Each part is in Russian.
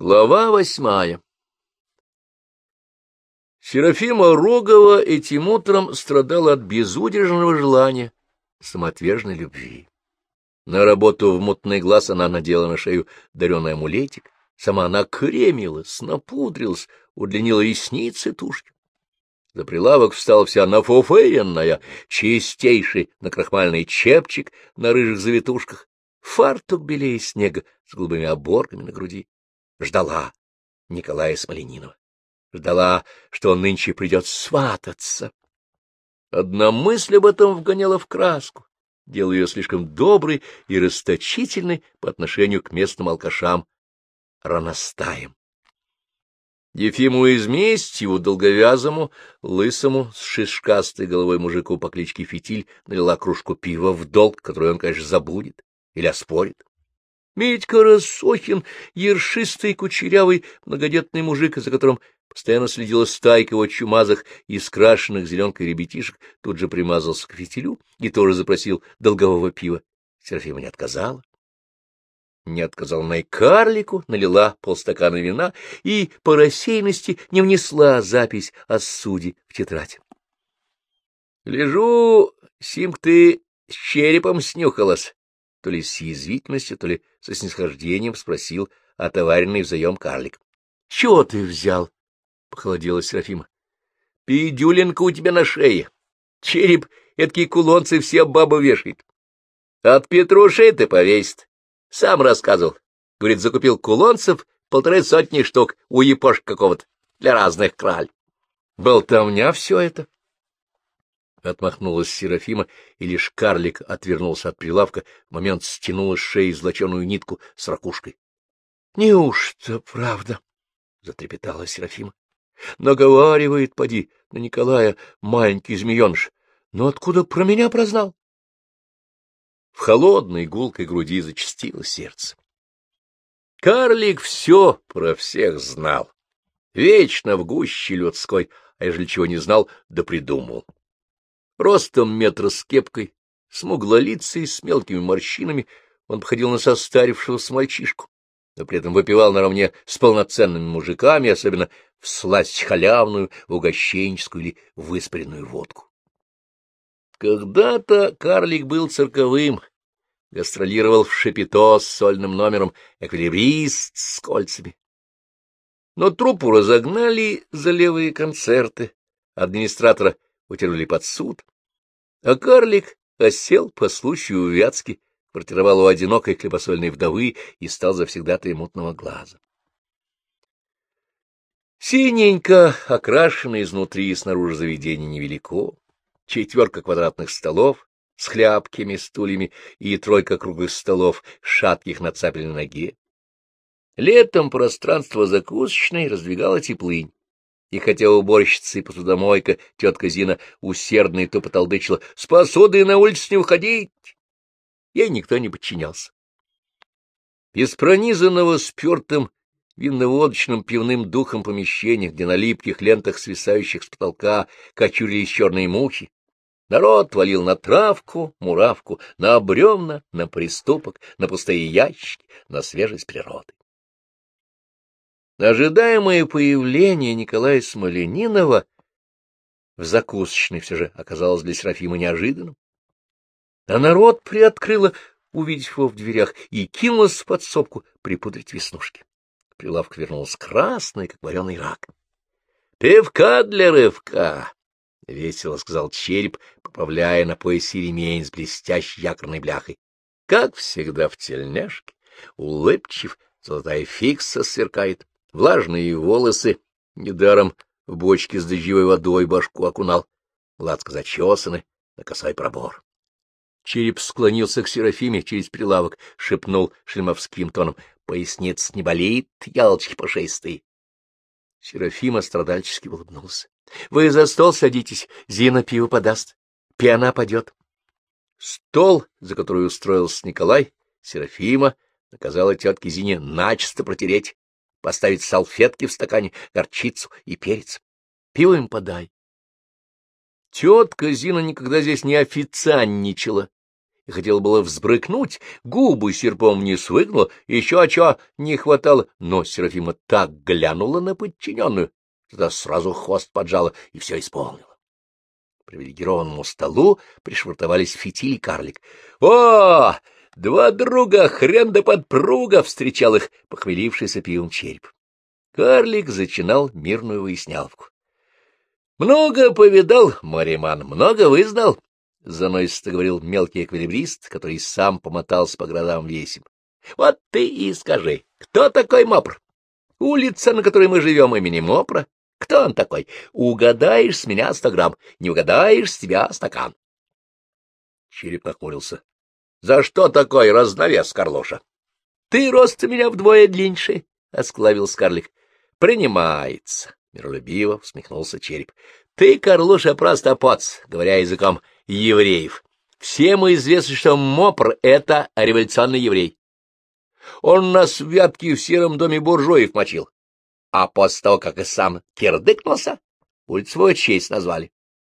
Глава восьмая Серафима Рогова этим утром страдала от безудержного желания самоотверженной любви. На работу в мутный глаз она надела на шею дареный амулетик, сама она кремилась, напудрилась, удлинила ресницы тушью. За прилавок встала вся нафуфеенная, чистейший накрахмальный чепчик на рыжих завитушках, фартук белее снега с голубыми оборками на груди ждала Николая Смоленинова. Ждала, что он нынче придет свататься. Одна мысль об этом вгоняла в краску, делая ее слишком доброй и расточительной по отношению к местным алкашам, раностаем. Ефиму Изместьеву, долговязому, лысому, с шишкастой головой мужику по кличке Фитиль, налила кружку пива в долг, который он, конечно, забудет или оспорит. Медька Рассохин, ершистый, кучерявый, многодетный мужик, за которым постоянно следила стайка его чумазых и скрашенных зеленкой ребятишек, тут же примазался к фитилю и тоже запросил долгового пива. Серафима не отказала. Не отказала на и карлику, налила полстакана вина и по рассеянности не внесла запись о суде в тетрадь. — Лежу, Симк, ты с черепом снюхалась, то ли с язвительностью, то ли со снисхождением спросил отоваренный взаем карлик. — Чего ты взял? — похолодела Серафима. — Пидюленка у тебя на шее. Череп эдакий кулонцы все бабы вешает. От Петруши ты повесит. Сам рассказывал. Говорит, закупил кулонцев полторы сотни штук у епошка какого-то для разных краль. Болтовня все это. Отмахнулась Серафима, и лишь карлик отвернулся от прилавка, в момент стянула с шеи злоченую нитку с ракушкой. — Неужто правда? — затрепетала Серафима. — Наговаривает, поди, на Николая маленький змееныш. Но откуда про меня прознал? В холодной гулкой груди зачастило сердце. Карлик все про всех знал. Вечно в гуще людской, а ежели чего не знал, да придумал ростом метра с кепкой, смуглолицей, с мелкими морщинами, он походил на состарившегося мальчишку, но при этом выпивал наравне с полноценными мужиками, особенно в сласть халявную, угощенческую или выспаренную водку. Когда-то карлик был цирковым, гастролировал в Шепето с сольным номером «Эквилибрист» с кольцами. Но труппу разогнали за левые концерты, администратора утянули под суд, а карлик осел по случаю в Вятске, квартировал у одинокой хлебосольной вдовы и стал завсегдатой мутного глаза. Синенько, окрашенное изнутри и снаружи заведение невелико, четверка квадратных столов с хляпкими стульями и тройка круглых столов, шатких на цапельной ноге. Летом пространство закусочной раздвигало теплынь. И хотя уборщица и посудомойка тетка Зина усердно и то потолдычила «С посудой на улицу не уходить!» Ей никто не подчинялся. Из пронизанного спертым винноводочным пивным духом помещения, где на липких лентах, свисающих с потолка, кочурились черные мухи, народ валил на травку, муравку, на бревна, на приступок, на пустые ящики, на свежесть природы. Ожидаемое появление Николая Смоленинова в закусочной все же оказалось для Серафима неожиданным. А народ приоткрыло, увидев его в дверях, и кинулась в подсобку припудрить веснушки. К прилавку вернулась красная, как вареный рак. — Пивка для рывка! — весело сказал череп, поправляя на поясе ремень с блестящей якорной бляхой. Как всегда в тельняшке, улыбчив, золотая фикса сверкает влажные волосы, недаром в бочке с дождевой водой башку окунал, гладко зачесаны, на косой пробор. Череп склонился к Серафиме через прилавок, шепнул шлемовским тоном. — Поясниц не болит, ялочки пушистые. Серафима страдальчески улыбнулся. — Вы за стол садитесь, Зина пиво подаст. Пьяна падет. Стол, за который устроился Николай, Серафима наказала тетке Зине начисто протереть поставить салфетки в стакане, горчицу и перец. Пиво им подай. Тетка Зина никогда здесь не официанничала и хотел было взбрыкнуть, губы серпом не выгнула, еще о чё не хватало, но Серафима так глянула на подчиненную, тогда сразу хвост поджала и все исполнила. К привилегированному столу пришвартовались фитиль и карлик. — О, два друга, хрен да подпруга! — встречал их похмелившийся пивом череп. Карлик зачинал мирную выясняловку. — Много повидал, Мариман, много вызнал, — заносисто говорил мелкий эквилибрист, который сам помотался по городам весим. — Вот ты и скажи, кто такой Мопр? Улица, на которой мы живем, имени Мопра. Кто он такой? Угадаешь с меня сто грамм, не угадаешь с тебя стакан. Череп нахмурился. — За что такой разновес, Карлоша? — Ты рост меня вдвое длиннее, — осклавил Скарлик. — Принимается, — миролюбиво усмехнулся Череп. — Ты, Карлоша, просто поц, говоря языком евреев. Всем известно, что Мопр — это революционный еврей. Он нас в вятке в сером доме буржуев мочил. А после того, как и сам кирдыкнулся, улицу свою честь назвали.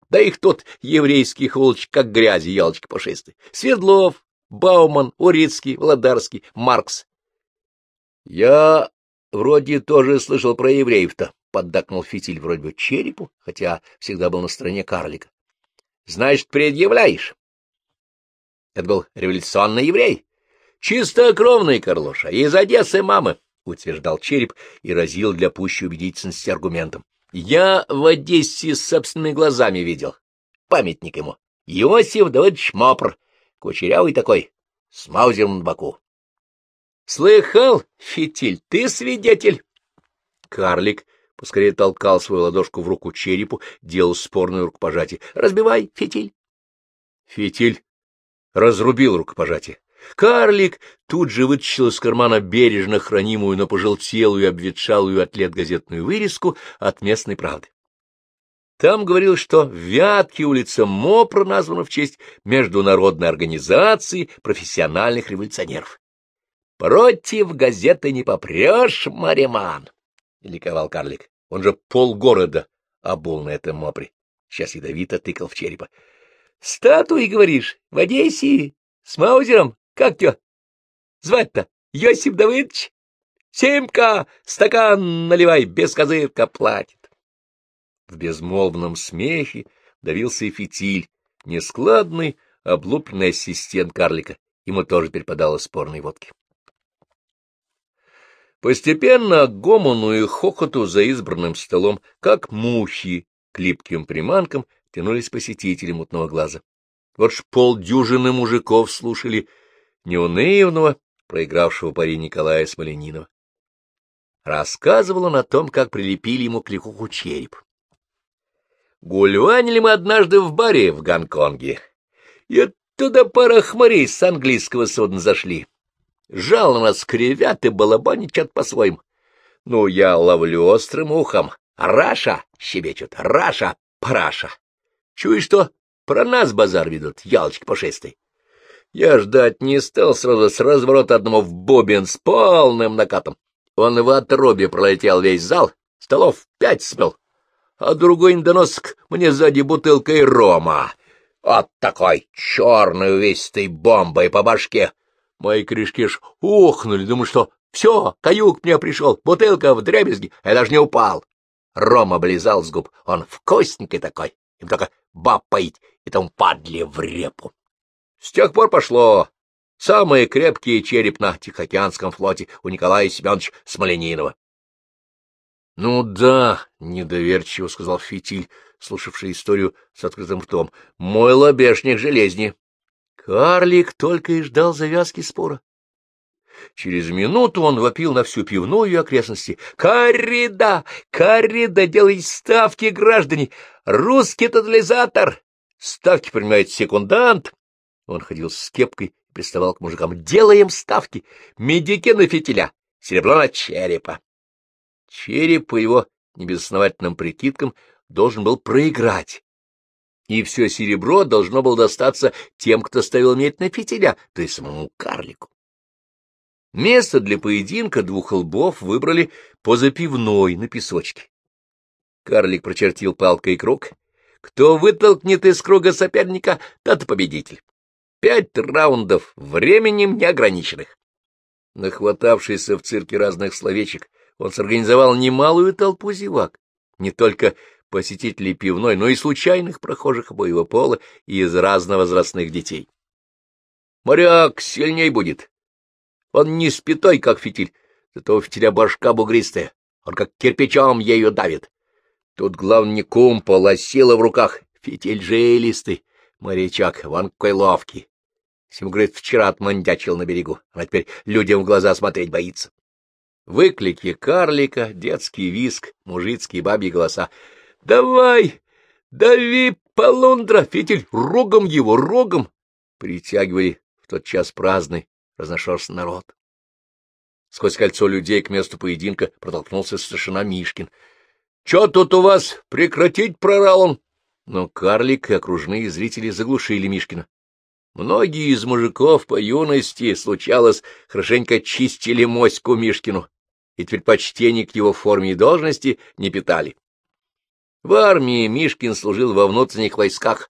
Да их тут еврейских улочек, как грязи, елочки пушистые. Свердлов, Бауман, Урицкий, Владарский, Маркс. — Я вроде тоже слышал про евреев-то, — поддакнул фитиль вроде бы черепу, хотя всегда был на стороне карлика. — Значит, предъявляешь? Это был революционный еврей. Чистокровный Карлоша, из Одессы мамы. — утверждал череп и разил для пущей убедительности аргументом. — Я в Одессе с собственными глазами видел. Памятник ему. Иосиф Давыдович Мопр, кучерявый такой, с маузером на боку. — Слыхал, Фитиль, ты свидетель? Карлик поскорее толкал свою ладошку в руку черепу, делал спорную рукопожатие. — Разбивай, Фитиль. Фитиль разрубил рукопожатие. Карлик тут же вытащил из кармана бережно хранимую, но пожелтелую обветшалую от лет газетную вырезку от местной правды. Там говорилось, что в Вятке улица Мопра названа в честь Международной организации профессиональных революционеров. «Против газеты не попрешь, Мариман!» — ликовал карлик. Он же полгорода обул на этом Мопре. Сейчас ядовито тыкал в черепа. «Статуи, говоришь, в Одессе? С Маузером? Как тебя звать-то? Йосип Давыдович? Семка, стакан наливай, без козырка платит. В безмолвном смехе давился и фитиль, нескладный, облупленный ассистент карлика. Ему тоже перепадало спорной водки. Постепенно к гомону и хохоту за избранным столом, как мухи к липким приманкам, тянулись посетители мутного глаза. Вот ж полдюжины мужиков слушали неунывного, проигравшего пари Николая Смоленинова. Рассказывал он о том, как прилепили ему к лихуху череп. Гулюанили мы однажды в баре в Гонконге, и оттуда пара хмарей с английского судна зашли. Жала на нас кривят и балабаничат по-своему. Ну, я ловлю острым ухом. Russia, щебечут, Russia, параша. Чуешь, что про нас базар ведут, ёлочки пушистые. Я ждать не стал, сразу с разворота одному в бубен с полным накатом. Он в отрубе пролетел весь зал, столов пять смел, а другой недоносок мне сзади бутылкой рома. Вот такой черной увесистой бомбой по башке. Мои крышки ж ухнули, думаю, что все, каюк мне пришел, бутылка в дребезги, я даже не упал. Рома облизал с губ, он вкусненький такой, им только баб и там падли в репу. С тех пор пошло. Самые крепкие череп на Тихоокеанском флоте у Николая Семеновича Смоленинова. — Ну да, — недоверчиво сказал Фитиль, слушавший историю с открытым ртом, — мой лобешник железнее. Карлик только и ждал завязки спора. Через минуту он вопил на всю пивную и окрестности. «Коррида! Коррида! Делай ставки, граждане! Русский тотализатор! Ставки принимает секундант, он ходил с кепкой и приставал к мужикам. «Делаем ставки! Медики на фитиля! Серебро на черепа!» Череп, по его небезосновательным прикидкам, должен был проиграть. И все серебро должно было достаться тем, кто ставил медь на фитиля, то есть самому карлику. Место для поединка двух лбов выбрали поза пивной на песочке. Карлик прочертил палкой круг. Кто вытолкнет из круга соперника, тот победитель. Пять раундов, временем неограниченных. Нахватавшийся в цирке разных словечек, он сорганизовал немалую толпу зевак, не только посетителей пивной, но и случайных прохожих обоего пола и из разновозрастных детей. Моряк сильней будет. Он не спитой, как фитиль, зато у фитиля башка бугристая, он как кирпичом ею давит. Тут главный не кумпол, а сила в руках, фитиль жилистый, морячок, вон какой ловкий. Всему, говорит, вчера отмандячил на берегу, а теперь людям в глаза смотреть боится. Выклики карлика, детский виск, мужицкие бабьи голоса. «Давай! Дави, полундра! Фитиль, рогом его, рогом!» Притягивали в тот час праздный, разношерстный народ. Сквозь кольцо людей к месту поединка протолкнулся старшина Мишкин. — Чё тут у вас? Прекратить, прорал он! Но карлик и окружные зрители заглушили Мишкина. Многие из мужиков по юности, случалось, хорошенько чистили моську Мишкину, и теперь почтение к его форме и должности не питали. В армии Мишкин служил во внутренних войсках.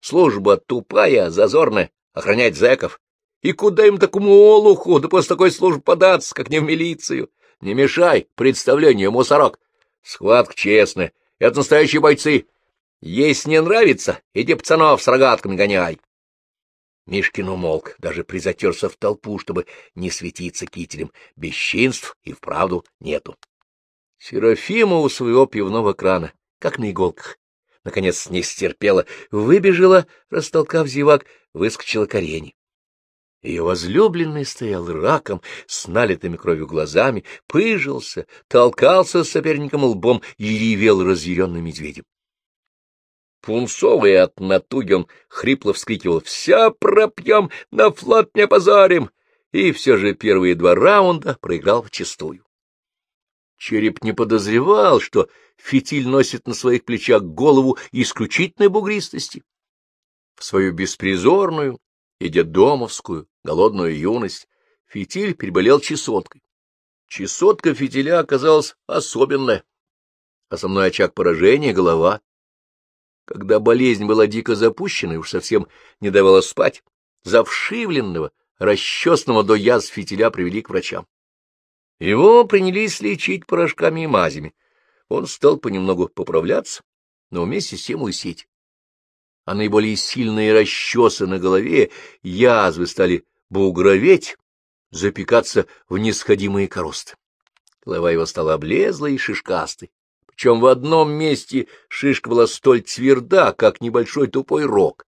Служба тупая, зазорная, охранять зэков. И куда им такому олуху, да после такой службы податься, как не в милицию? Не мешай представлению, мусорок. Схватка честная, это настоящие бойцы. Если не нравится, иди пацанов с рогатками гоняй. Мишкин умолк, даже призатерся в толпу, чтобы не светиться кителем. Бесчинств и вправду нету. Серафима у своего пивного крана, как на иголках. Наконец не стерпела, выбежала, растолкав зевак, выскочила к арене. Ее возлюбленный стоял раком, с налитыми кровью глазами, пыжился, толкался с соперником лбом и ревел разъяренным медведем. Пунцовый от натуги он хрипло вскрикивал «Вся пропьем, на флот не позорим!» И все же первые два раунда проиграл вчистую. Череп не подозревал, что фитиль носит на своих плечах голову исключительной бугристости. В свою беспризорную и детдомовскую голодную юность фитиль переболел чесоткой. Чесотка фитиля оказалась особенная. Основной очаг поражения — голова. Когда болезнь была дико запущена и уж совсем не давала спать, завшивленного, расчесанного до язв фитиля привели к врачам. Его принялись лечить порошками и мазями. Он стал понемногу поправляться, но вместе с тем лысеть. А наиболее сильные расчесы на голове, язвы стали бугроветь, запекаться в несходимые коросты. Голова его стала облезлой и шишкастой причем в одном месте шишка была столь тверда, как небольшой тупой рог.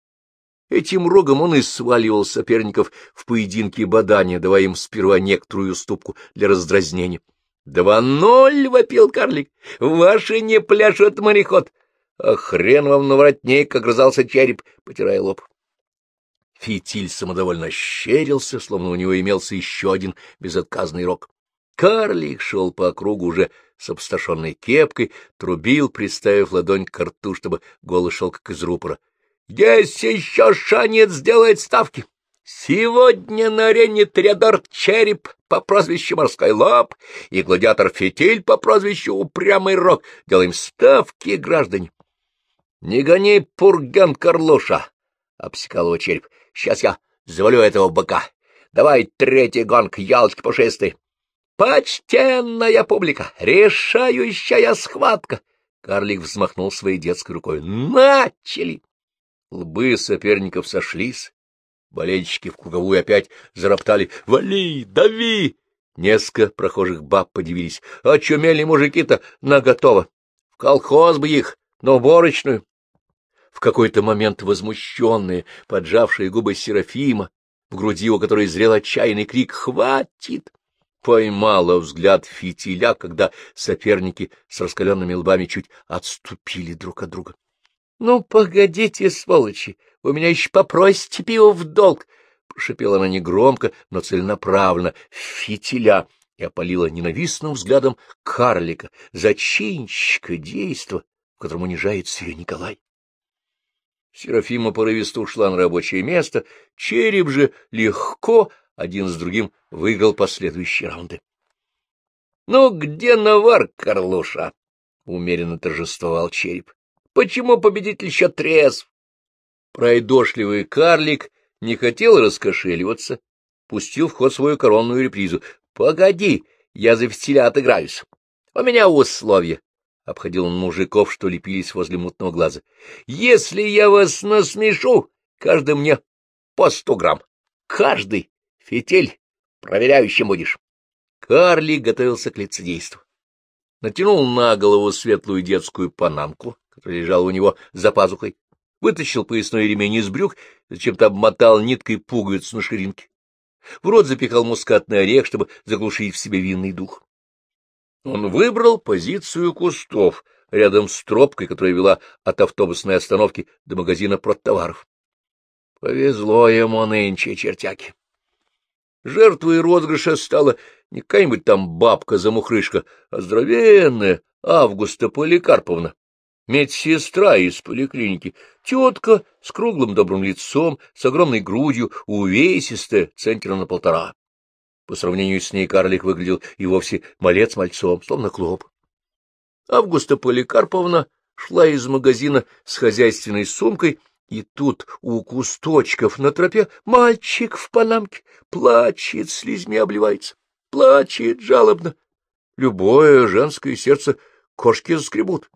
Этим рогом он и сваливал соперников в поединке бадания, давая им сперва некоторую уступку для раздразнения. «Два ноль!» — вопил карлик. «Ваши не пляшут, мореход!» «А хрен вам на воротник!» — огрызался череп, потирая лоб. Фитиль самодовольно щерился, словно у него имелся еще один безотказный рог. Карлик шел по кругу уже с обсташенной кепкой, трубил, приставив ладонь к рту, чтобы голос шел как из рупора. — Есть еще шанец сделать ставки! Сегодня на арене Триадор Череп по прозвищу Морской Лоб и гладиатор Фитиль по прозвищу Упрямый Рог. Делаем ставки, граждане. — Не гони пурган Карлуша! — обсекал его череп. — Сейчас я завалю этого быка. Давай третий гонг, ялочки пушистые. «Почтенная публика! Решающая схватка!» Карлик взмахнул своей детской рукой. «Начали!» Лбы соперников сошлись. Болельщики в круговую опять зароптали. «Вали! Дави!» Несколько прохожих баб подивились. «Очумели мужики-то наготово! В колхоз бы их, на уборочную!» В какой-то момент возмущенные, поджавшие губы Серафима, в груди у которой зрел отчаянный крик «Хватит!» Поймала взгляд фитиля, когда соперники с раскаленными лбами чуть отступили друг от друга. — Ну, погодите, сволочи, вы меня еще попросите пиво в долг! — прошипела она негромко, но целенаправленно, фитиля, и опалила ненавистным взглядом карлика, зачинщика действа, в котором унижается ее Николай. Серафима порывисто ушла на рабочее место, череп же легко один с другим выиграл последующие раунды. — Ну, где навар, Карлуша? — умеренно торжествовал череп. — Почему победитель еще трезв? Пройдошливый карлик не хотел раскошеливаться, пустил в ход свою коронную репризу. — Погоди, я за фитиля отыграюсь. У меня условия. Обходил он мужиков, что лепились возле мутного глаза. — Если я вас насмешу, каждый мне по сто грамм. Каждый. Фитиль. Проверяющим будешь. Карлик готовился к лицедейству. Натянул на голову светлую детскую панамку, которая лежала у него за пазухой, вытащил поясной ремень из брюк, зачем-то обмотал ниткой пуговицу на ширинке. В рот запихал мускатный орех, чтобы заглушить в себе винный дух. Он выбрал позицию кустов рядом с тропкой, которая вела от автобусной остановки до магазина продтоваров. Повезло ему нынче, чертяки. Жертвой розыгрыша стала не какая-нибудь там бабка-замухрышка, а здоровенная Августа Поликарповна, медсестра из поликлиники, тетка с круглым добрым лицом, с огромной грудью, увесистая, центра на полтора. По сравнению с ней карлик выглядел и вовсе малец мальцом, словно клоп. Августа Поликарповна шла из магазина с хозяйственной сумкой, и тут у кусточков на тропе мальчик в панамке плачет, слезьми обливается, плачет жалобно. Любое женское сердце кошки заскребут.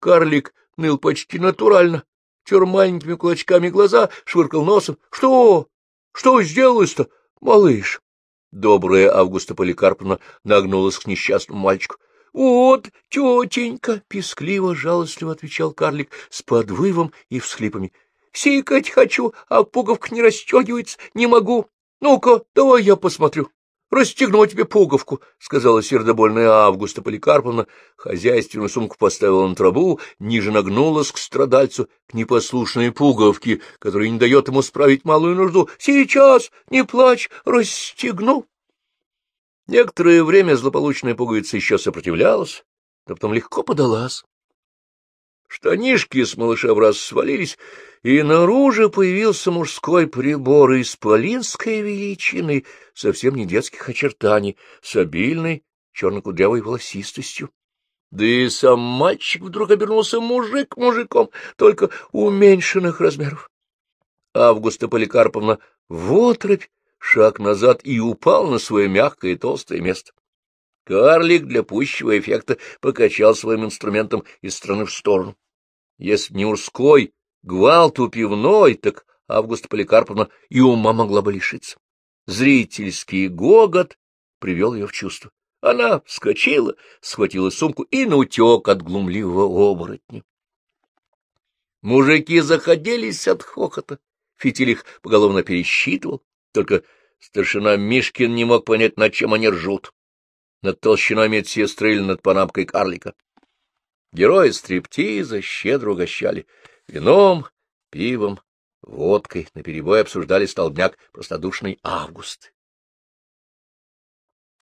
Карлик ныл почти натурально, тер маленькими кулачками глаза, швыркал носом. — Что? Что сделалось-то, малыш? Добрая Августа Поликарповна нагнулась к несчастному мальчику. — Вот, тетенька! — пескливо, жалостливо отвечал карлик с подвывом и всхлипами. — Сикать хочу, а пуговка не расстегивается, не могу. Ну-ка, давай я посмотрю. Расстегну тебе пуговку, — сказала сердобольная Августа Поликарповна. Хозяйственную сумку поставила на траву, ниже нагнулась к страдальцу, к непослушной пуговке, которая не дает ему справить малую нужду. — Сейчас, не плачь, расстегну. Некоторое время злополучная пуговица еще сопротивлялась, но потом легко подалась. Штанишки с малыша в раз свалились, и наружу появился мужской прибор исполинской величины, совсем не детских очертаний, с обильной черно-кудрявой волосистостью. Да и сам мальчик вдруг обернулся мужик мужиком, только уменьшенных размеров. Августа Поликарповна в отрыбь, шаг назад и упал на свое мягкое и толстое место. Карлик для пущего эффекта покачал своим инструментом из стороны в сторону. Если не мужской гвалт у пивной, так Августа Поликарповна и ума могла бы лишиться. Зрительский гогот привел ее в чувство. Она вскочила, схватила сумку и наутек от глумливого оборотня. Мужики заходились от хохота. Фитиль их поголовно пересчитывал, только старшина Мишкин не мог понять, над чем они ржут. Над толщиной медсестры или над панамкой карлика. Герои стриптиза щедро угощали вином, пивом, водкой, наперебой обсуждали столбняк простодушный август.